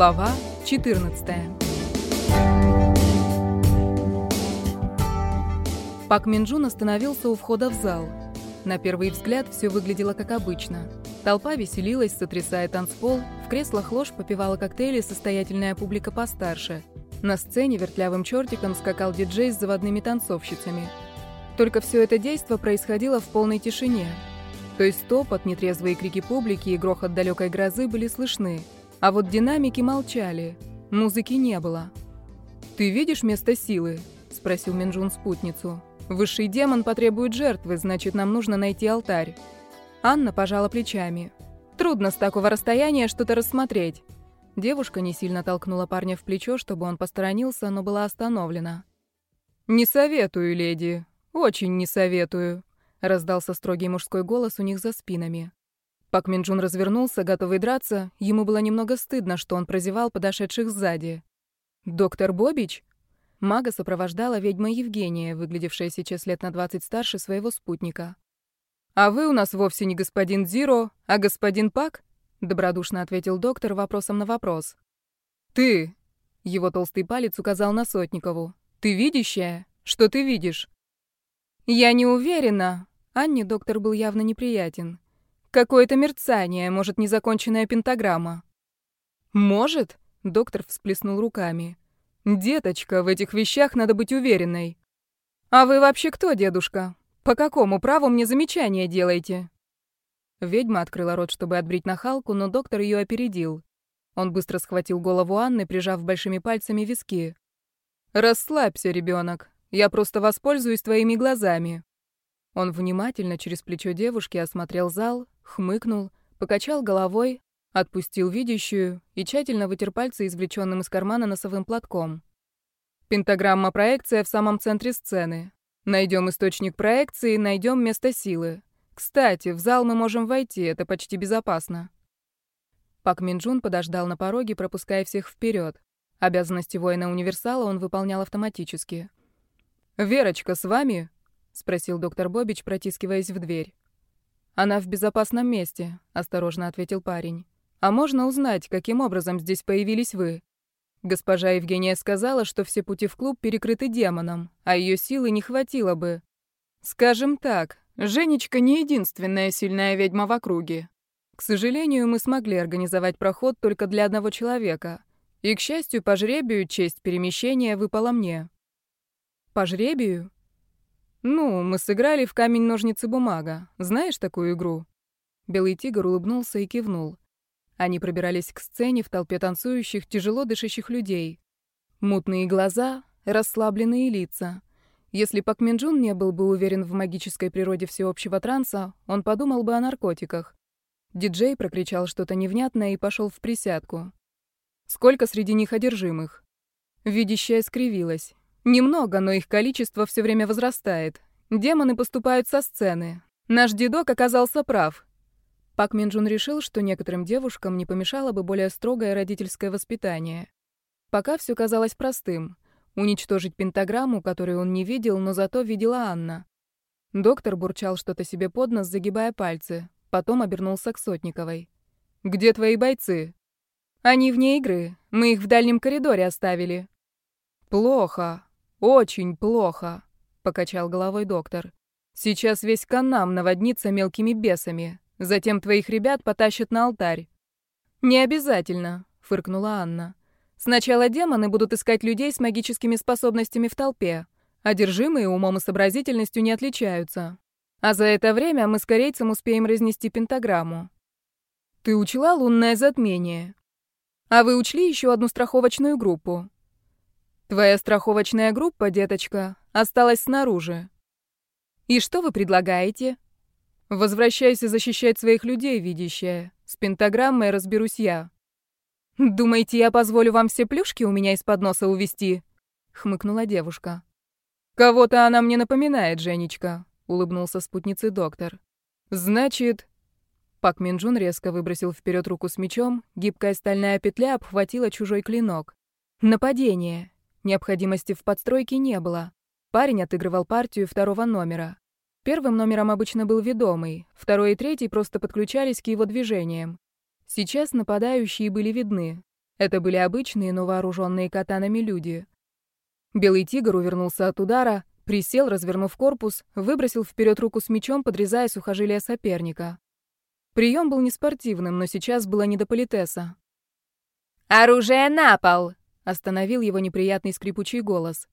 Глава 14 Пак Минджун остановился у входа в зал. На первый взгляд все выглядело как обычно. Толпа веселилась, сотрясая танцпол, в креслах ложь попивала коктейли состоятельная публика постарше. На сцене вертлявым чертиком скакал диджей с заводными танцовщицами. Только все это действо происходило в полной тишине. То есть топот, нетрезвые крики публики и грохот далекой грозы были слышны. А вот динамики молчали. Музыки не было. «Ты видишь место силы?» — спросил Минджун спутницу. Высший демон потребует жертвы, значит, нам нужно найти алтарь. Анна пожала плечами. Трудно с такого расстояния что-то рассмотреть. Девушка не сильно толкнула парня в плечо, чтобы он посторонился, но была остановлена. «Не советую, леди. Очень не советую», — раздался строгий мужской голос у них за спинами. Пак Минджун развернулся, готовый драться. Ему было немного стыдно, что он прозевал подошедших сзади. «Доктор Бобич?» Мага сопровождала ведьма Евгения, выглядевшая сейчас лет на 20 старше своего спутника. «А вы у нас вовсе не господин Зиро, а господин Пак?» — добродушно ответил доктор вопросом на вопрос. «Ты!» — его толстый палец указал на Сотникову. «Ты видящая? Что ты видишь?» «Я не уверена». Анне доктор был явно неприятен. «Какое-то мерцание, может, незаконченная пентаграмма». «Может?» — доктор всплеснул руками. «Деточка, в этих вещах надо быть уверенной». «А вы вообще кто, дедушка? По какому праву мне замечания делаете?» Ведьма открыла рот, чтобы отбрить нахалку, но доктор ее опередил. Он быстро схватил голову Анны, прижав большими пальцами виски. «Расслабься, ребенок. Я просто воспользуюсь твоими глазами». Он внимательно через плечо девушки осмотрел зал, хмыкнул, покачал головой, Отпустил видящую и тщательно вытер пальцы извлеченным из кармана носовым платком. Пентаграмма проекция в самом центре сцены. Найдем источник проекции, найдем место силы. Кстати, в зал мы можем войти, это почти безопасно. Пак Минджун подождал на пороге, пропуская всех вперед. Обязанности воина-универсала он выполнял автоматически. «Верочка с вами?» — спросил доктор Бобич, протискиваясь в дверь. «Она в безопасном месте», — осторожно ответил парень. А можно узнать, каким образом здесь появились вы? Госпожа Евгения сказала, что все пути в клуб перекрыты демоном, а ее силы не хватило бы. Скажем так, Женечка не единственная сильная ведьма в округе. К сожалению, мы смогли организовать проход только для одного человека. И, к счастью, по жребию честь перемещения выпала мне. По жребию? Ну, мы сыграли в камень-ножницы-бумага. Знаешь такую игру? Белый тигр улыбнулся и кивнул. Они пробирались к сцене в толпе танцующих, тяжело дышащих людей. Мутные глаза, расслабленные лица. Если Пак Минджун не был бы уверен в магической природе всеобщего транса, он подумал бы о наркотиках. Диджей прокричал что-то невнятное и пошел в присядку. Сколько среди них одержимых? Видящая скривилась. Немного, но их количество все время возрастает. Демоны поступают со сцены. Наш дедок оказался прав. Пак Минджун решил, что некоторым девушкам не помешало бы более строгое родительское воспитание. Пока все казалось простым. Уничтожить пентаграмму, которую он не видел, но зато видела Анна. Доктор бурчал что-то себе под нос, загибая пальцы. Потом обернулся к Сотниковой. «Где твои бойцы?» «Они вне игры. Мы их в дальнем коридоре оставили». «Плохо. Очень плохо», — покачал головой доктор. «Сейчас весь Канам наводнится мелкими бесами. Затем твоих ребят потащат на алтарь». «Не обязательно», — фыркнула Анна. «Сначала демоны будут искать людей с магическими способностями в толпе. Одержимые умом и сообразительностью не отличаются. А за это время мы с корейцем успеем разнести пентаграмму». «Ты учла лунное затмение?» «А вы учли еще одну страховочную группу?» «Твоя страховочная группа, деточка, осталась снаружи». «И что вы предлагаете?» Возвращайся защищать своих людей, видящая. С пентаграммой разберусь я. Думаете, я позволю вам все плюшки у меня из-под носа увести? хмыкнула девушка. Кого-то она мне напоминает, Женечка, улыбнулся спутницей доктор. Значит, Пак Минджун резко выбросил вперед руку с мечом, гибкая стальная петля обхватила чужой клинок. Нападение. Необходимости в подстройке не было. Парень отыгрывал партию второго номера. Первым номером обычно был ведомый, второй и третий просто подключались к его движениям. Сейчас нападающие были видны. Это были обычные, но вооруженные катанами люди. Белый тигр увернулся от удара, присел, развернув корпус, выбросил вперед руку с мечом, подрезая сухожилие соперника. Прием был неспортивным, но сейчас было не до политеса. «Оружие на пол!» — остановил его неприятный скрипучий голос.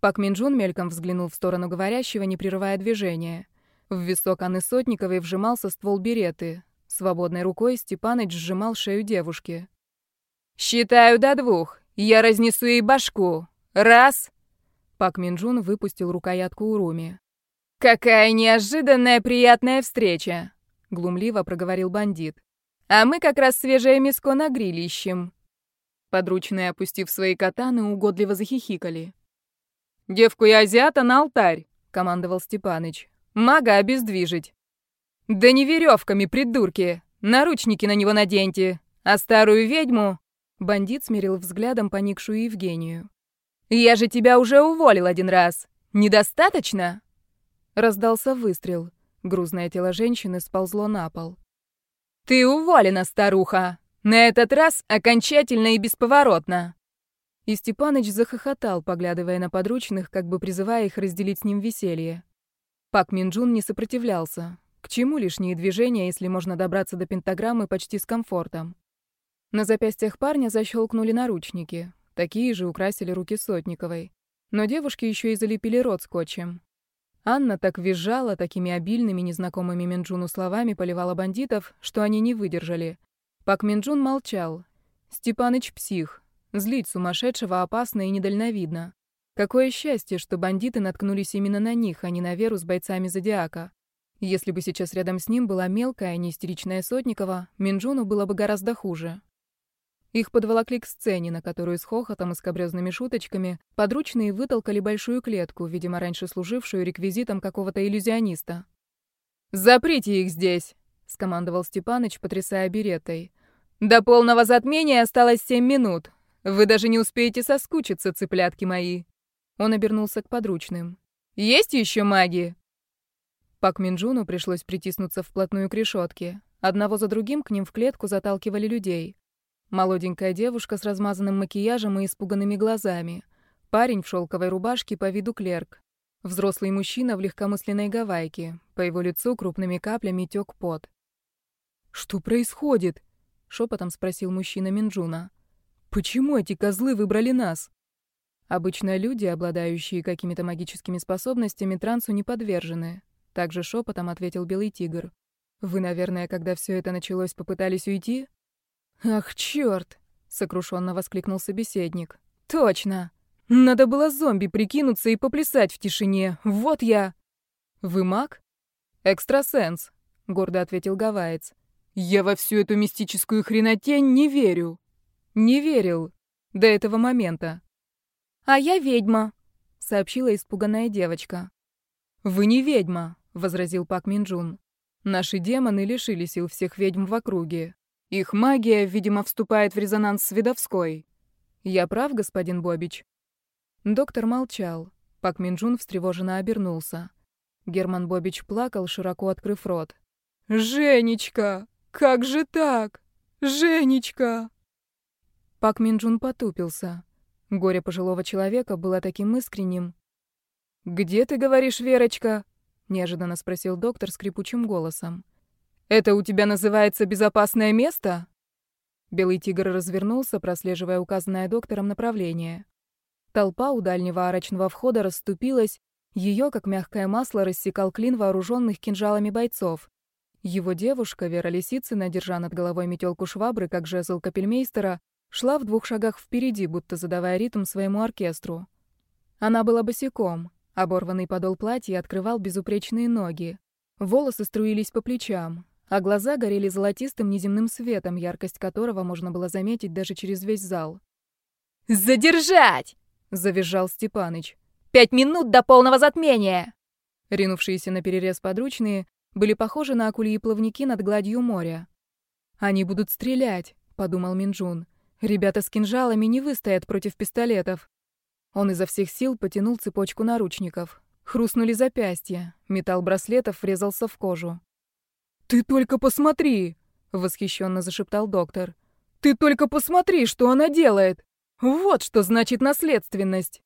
Пак Минджун мельком взглянул в сторону говорящего, не прерывая движения. В висок Анны Сотниковой вжимался ствол береты. Свободной рукой Степаныч сжимал шею девушки. «Считаю до двух. Я разнесу ей башку. Раз!» Пак Минджун выпустил рукоятку Уруми. «Какая неожиданная приятная встреча!» — глумливо проговорил бандит. «А мы как раз свежее мяско на гриле ищем». Подручные, опустив свои катаны, угодливо захихикали. «Девку и азиата на алтарь!» — командовал Степаныч. Мага обездвижить. Да не веревками, придурки. Наручники на него наденьте. А старую ведьму... Бандит смирил взглядом поникшую Евгению. «Я же тебя уже уволил один раз. Недостаточно?» Раздался выстрел. Грузное тело женщины сползло на пол. «Ты уволена, старуха! На этот раз окончательно и бесповоротно!» И Степаныч захохотал, поглядывая на подручных, как бы призывая их разделить с ним веселье. Пак Минджун не сопротивлялся. К чему лишние движения, если можно добраться до пентаграммы почти с комфортом? На запястьях парня защелкнули наручники. Такие же украсили руки Сотниковой. Но девушки еще и залепили рот скотчем. Анна так визжала, такими обильными, незнакомыми Минджуну словами поливала бандитов, что они не выдержали. Пак Минджун молчал. Степаныч псих. Злить сумасшедшего опасно и недальновидно. Какое счастье, что бандиты наткнулись именно на них, а не на Веру с бойцами Зодиака. Если бы сейчас рядом с ним была мелкая, не истеричная Сотникова, Минджуну было бы гораздо хуже. Их подволокли к сцене, на которую с хохотом и скобрёзными шуточками подручные вытолкали большую клетку, видимо, раньше служившую реквизитом какого-то иллюзиониста. «Заприте их здесь!» — скомандовал Степаныч, потрясая беретой. «До полного затмения осталось семь минут. Вы даже не успеете соскучиться, цыплятки мои!» Он обернулся к подручным. «Есть еще маги?» Пак Минджуну пришлось притиснуться вплотную к решетке. Одного за другим к ним в клетку заталкивали людей. Молоденькая девушка с размазанным макияжем и испуганными глазами. Парень в шелковой рубашке по виду клерк. Взрослый мужчина в легкомысленной гавайке. По его лицу крупными каплями тек пот. «Что происходит?» — шепотом спросил мужчина Минджуна. «Почему эти козлы выбрали нас?» Обычно люди, обладающие какими-то магическими способностями, трансу не подвержены. Также шепотом ответил Белый Тигр. Вы, наверное, когда все это началось, попытались уйти? Ах, черт! сокрушенно воскликнул собеседник. Точно! Надо было зомби прикинуться и поплясать в тишине. Вот я. Вы маг? Экстрасенс, гордо ответил Гавайец. Я во всю эту мистическую хренотень не верю. Не верил. До этого момента. «А я ведьма», — сообщила испуганная девочка. «Вы не ведьма», — возразил Пак Минджун. «Наши демоны лишили сил всех ведьм в округе. Их магия, видимо, вступает в резонанс с видовской. Я прав, господин Бобич?» Доктор молчал. Пак Минджун встревоженно обернулся. Герман Бобич плакал, широко открыв рот. «Женечка! Как же так? Женечка!» Пак Минджун потупился. Горе пожилого человека было таким искренним. «Где ты говоришь, Верочка?» — неожиданно спросил доктор скрипучим голосом. «Это у тебя называется безопасное место?» Белый тигр развернулся, прослеживая указанное доктором направление. Толпа у дальнего арочного входа расступилась, ее, как мягкое масло, рассекал клин вооруженных кинжалами бойцов. Его девушка, Вера Лисицына, держа над головой метелку швабры, как жезл капельмейстера, шла в двух шагах впереди, будто задавая ритм своему оркестру. Она была босиком, оборванный подол платья открывал безупречные ноги. Волосы струились по плечам, а глаза горели золотистым неземным светом, яркость которого можно было заметить даже через весь зал. «Задержать!» — завизжал Степаныч. «Пять минут до полного затмения!» Ринувшиеся на перерез подручные были похожи на акульи плавники над гладью моря. «Они будут стрелять», — подумал Минджун. Ребята с кинжалами не выстоят против пистолетов. Он изо всех сил потянул цепочку наручников. Хрустнули запястья. Металл браслетов врезался в кожу. «Ты только посмотри!» — восхищенно зашептал доктор. Ты только посмотри, что она делает! Вот что значит наследственность!»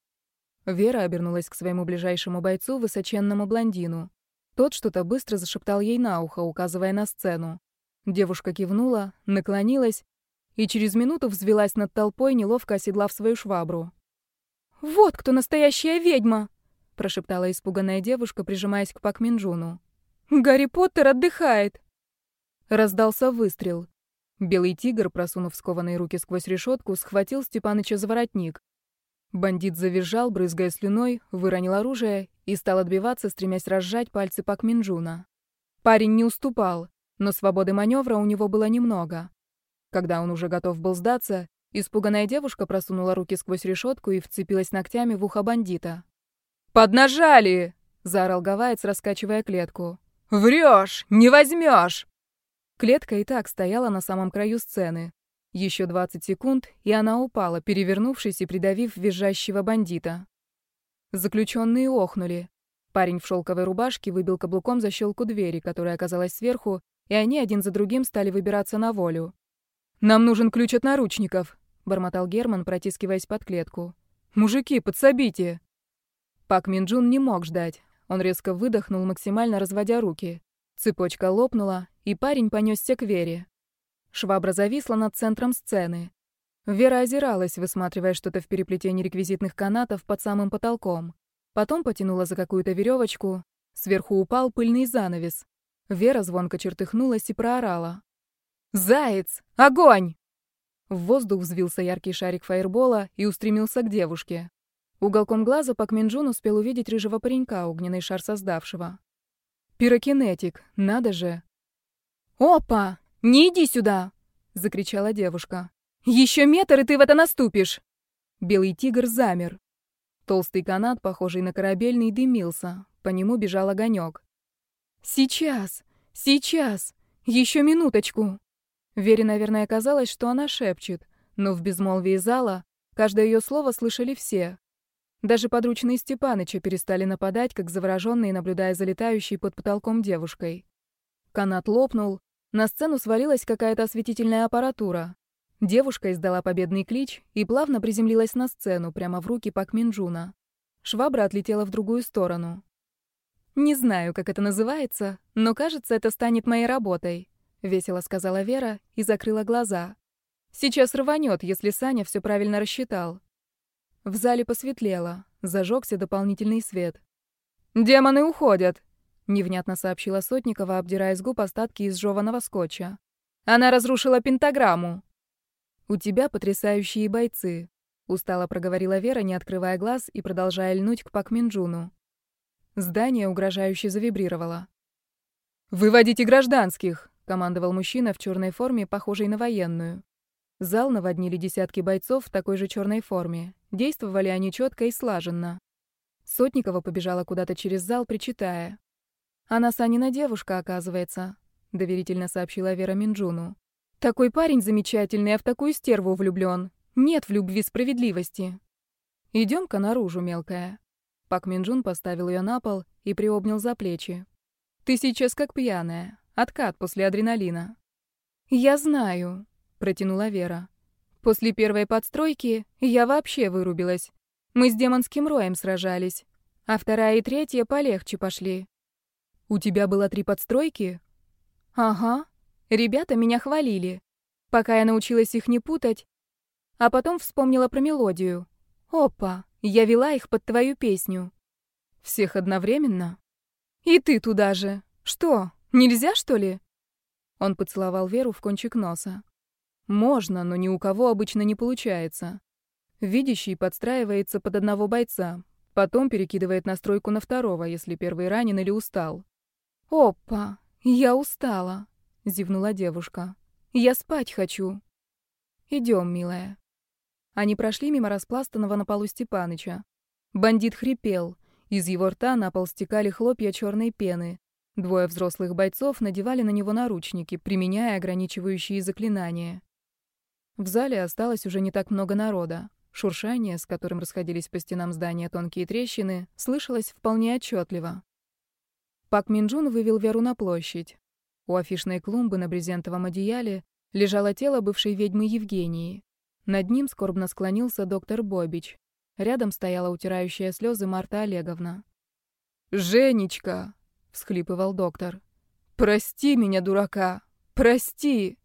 Вера обернулась к своему ближайшему бойцу, высоченному блондину. Тот что-то быстро зашептал ей на ухо, указывая на сцену. Девушка кивнула, наклонилась и через минуту взвелась над толпой, неловко оседлав свою швабру. «Вот кто настоящая ведьма!» — прошептала испуганная девушка, прижимаясь к Пак Минджуну. «Гарри Поттер отдыхает!» Раздался выстрел. Белый тигр, просунув скованные руки сквозь решетку, схватил Степаныча за воротник. Бандит завизжал, брызгая слюной, выронил оружие и стал отбиваться, стремясь разжать пальцы Пак Минджуна. Парень не уступал, но свободы маневра у него было немного. Когда он уже готов был сдаться, испуганная девушка просунула руки сквозь решетку и вцепилась ногтями в ухо бандита. «Поднажали!» — заорал Гавайец, раскачивая клетку. «Врешь! Не возьмешь!» Клетка и так стояла на самом краю сцены. Еще 20 секунд, и она упала, перевернувшись и придавив визжащего бандита. Заключенные охнули. Парень в шелковой рубашке выбил каблуком защелку двери, которая оказалась сверху, и они один за другим стали выбираться на волю. «Нам нужен ключ от наручников», — бормотал Герман, протискиваясь под клетку. «Мужики, подсобите!» Пак Минджун не мог ждать. Он резко выдохнул, максимально разводя руки. Цепочка лопнула, и парень понесся к Вере. Швабра зависла над центром сцены. Вера озиралась, высматривая что-то в переплетении реквизитных канатов под самым потолком. Потом потянула за какую-то веревочку. Сверху упал пыльный занавес. Вера звонко чертыхнулась и проорала. «Заяц! Огонь!» В воздух взвился яркий шарик фаербола и устремился к девушке. Уголком глаза Пак Минджун успел увидеть рыжего паренька, огненный шар создавшего. «Пирокинетик, надо же!» «Опа! Не иди сюда!» — закричала девушка. «Еще метр, и ты в это наступишь!» Белый тигр замер. Толстый канат, похожий на корабельный, дымился. По нему бежал огонек. «Сейчас! Сейчас! Еще минуточку!» Вере, наверное, казалось, что она шепчет, но в безмолвии зала каждое ее слово слышали все. Даже подручные Степаныча перестали нападать, как завороженные, наблюдая за летающей под потолком девушкой. Канат лопнул, на сцену свалилась какая-то осветительная аппаратура. Девушка издала победный клич и плавно приземлилась на сцену, прямо в руки Пак Минджуна. Швабра отлетела в другую сторону. «Не знаю, как это называется, но, кажется, это станет моей работой», — весело сказала Вера и закрыла глаза. «Сейчас рванет, если Саня все правильно рассчитал. В зале посветлело, зажегся дополнительный свет. «Демоны уходят», — невнятно сообщила Сотникова, обдирая с губ остатки изжеванного скотча. «Она разрушила пентаграмму». «У тебя потрясающие бойцы», — устало проговорила Вера, не открывая глаз и продолжая льнуть к Пак Минджуну. Здание угрожающе завибрировало. «Выводите гражданских!» — командовал мужчина в черной форме, похожей на военную. Зал наводнили десятки бойцов в такой же черной форме. Действовали они четко и слаженно. Сотникова побежала куда-то через зал, причитая. «Она Санина девушка, оказывается», — доверительно сообщила Вера Минджуну. «Такой парень замечательный, а в такую стерву влюблён. Нет в любви справедливости. Идём-ка наружу, мелкая». Пак Минджун поставил её на пол и приобнял за плечи. «Ты сейчас как пьяная. Откат после адреналина». «Я знаю», протянула Вера. После первой подстройки я вообще вырубилась. Мы с демонским роем сражались, а вторая и третья полегче пошли. У тебя было три подстройки? Ага. Ребята меня хвалили, пока я научилась их не путать, а потом вспомнила про мелодию. Опа, я вела их под твою песню. Всех одновременно? И ты туда же. Что, нельзя, что ли? Он поцеловал Веру в кончик носа. Можно, но ни у кого обычно не получается. Видящий подстраивается под одного бойца, потом перекидывает настройку на второго, если первый ранен или устал. «Опа, я устала», — зевнула девушка. «Я спать хочу». Идем, милая». Они прошли мимо распластанного на полу Степаныча. Бандит хрипел. Из его рта на пол стекали хлопья черной пены. Двое взрослых бойцов надевали на него наручники, применяя ограничивающие заклинания. В зале осталось уже не так много народа. Шуршание, с которым расходились по стенам здания тонкие трещины, слышалось вполне отчетливо. Пак Минджун вывел Веру на площадь. У афишной клумбы на брезентовом одеяле лежало тело бывшей ведьмы Евгении. Над ним скорбно склонился доктор Бобич. Рядом стояла утирающая слезы Марта Олеговна. «Женечка!» — всхлипывал доктор. «Прости меня, дурака! Прости!»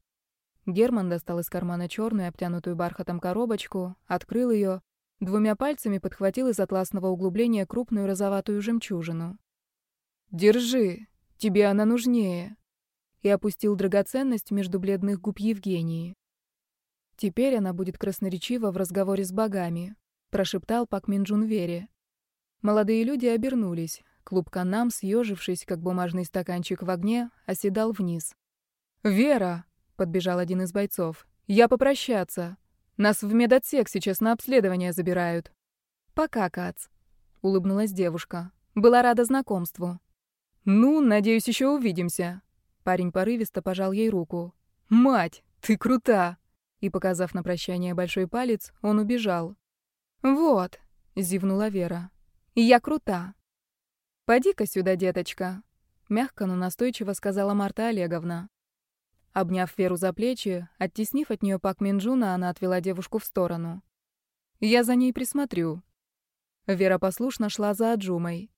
Герман достал из кармана черную, обтянутую бархатом коробочку, открыл ее, двумя пальцами подхватил из атласного углубления крупную розоватую жемчужину. «Держи, тебе она нужнее», и опустил драгоценность между бледных губ Евгении. «Теперь она будет красноречива в разговоре с богами», — прошептал Пак Минджун Вере. Молодые люди обернулись. Клуб Канам, съежившись, как бумажный стаканчик в огне, оседал вниз. «Вера!» — подбежал один из бойцов. «Я попрощаться. Нас в медотсек сейчас на обследование забирают». «Пока, Кац», — улыбнулась девушка. «Была рада знакомству». «Ну, надеюсь, еще увидимся». Парень порывисто пожал ей руку. «Мать, ты крута!» И, показав на прощание большой палец, он убежал. «Вот», — зевнула Вера. «Я крута». «Поди-ка сюда, деточка», — мягко, но настойчиво сказала Марта Олеговна. Обняв Веру за плечи, оттеснив от нее Пак Минджуна, она отвела девушку в сторону. «Я за ней присмотрю». Вера послушно шла за Аджумой.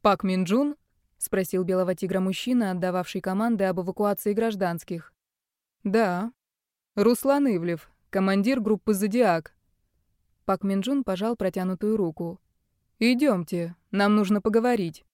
«Пак Минджун?» — спросил белого тигра мужчина, отдававший команды об эвакуации гражданских. «Да. Руслан Ивлев, командир группы «Зодиак». Пак Минджун пожал протянутую руку. Идемте, нам нужно поговорить».